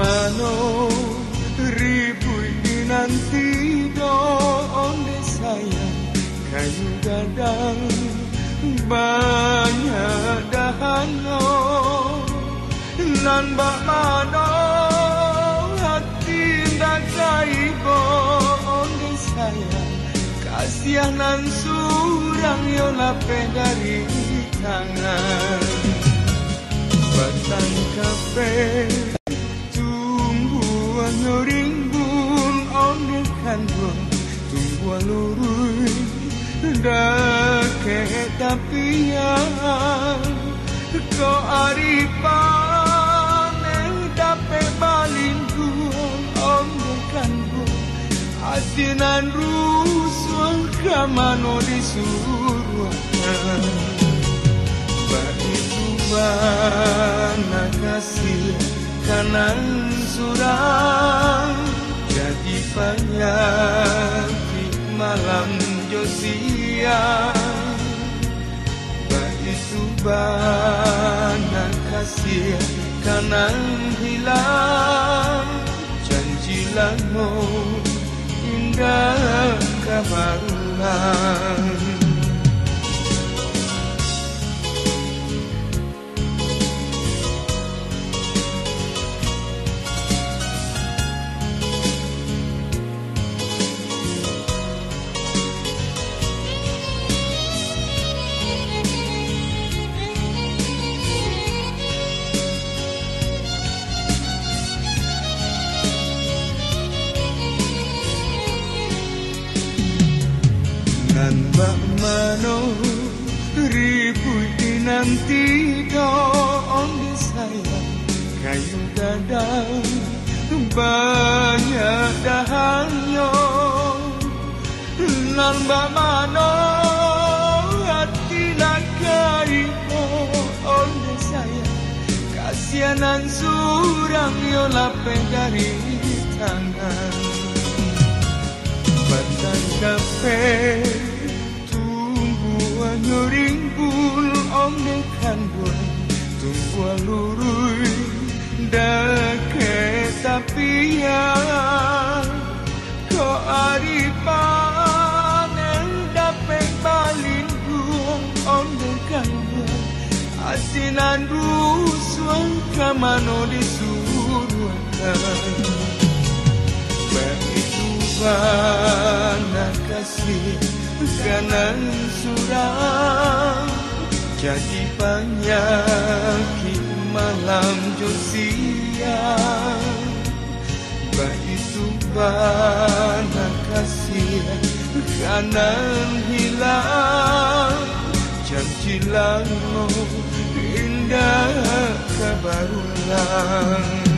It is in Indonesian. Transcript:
mano ribu nanti do onde sayang kayu gadang banyak dahano nan bak mano hati dan saibo onde sayang kasihanan surang yo lape dari tangan. Batang kafe tumbuhan lurui dake tapian ko aripan dape balinku onde kanbun asinan rusuh kamano disuruhkan. Baitu mana kasih kanan surang Jadi penyakit malam josia. Baitu mana kasih kanan hilang Janjilah mau indah kabarulan nan bak mano ribu nanti do onde sayang kayu gadang banyak dahannya nan bak mano hati nakai onde sayang kasihanan surang yo lape tangan. Batang kafe tumbuhan rimbun om dekan buan tumbuhan lurui dake tapian ko aripan dape balin buang om dekan buan asinan rusuhan kamano disuruhkan. Mana kasih kanan surang jadi penyakit malam josia. Baitu mana kasih kanan hilang. Janjilah indah kabarulang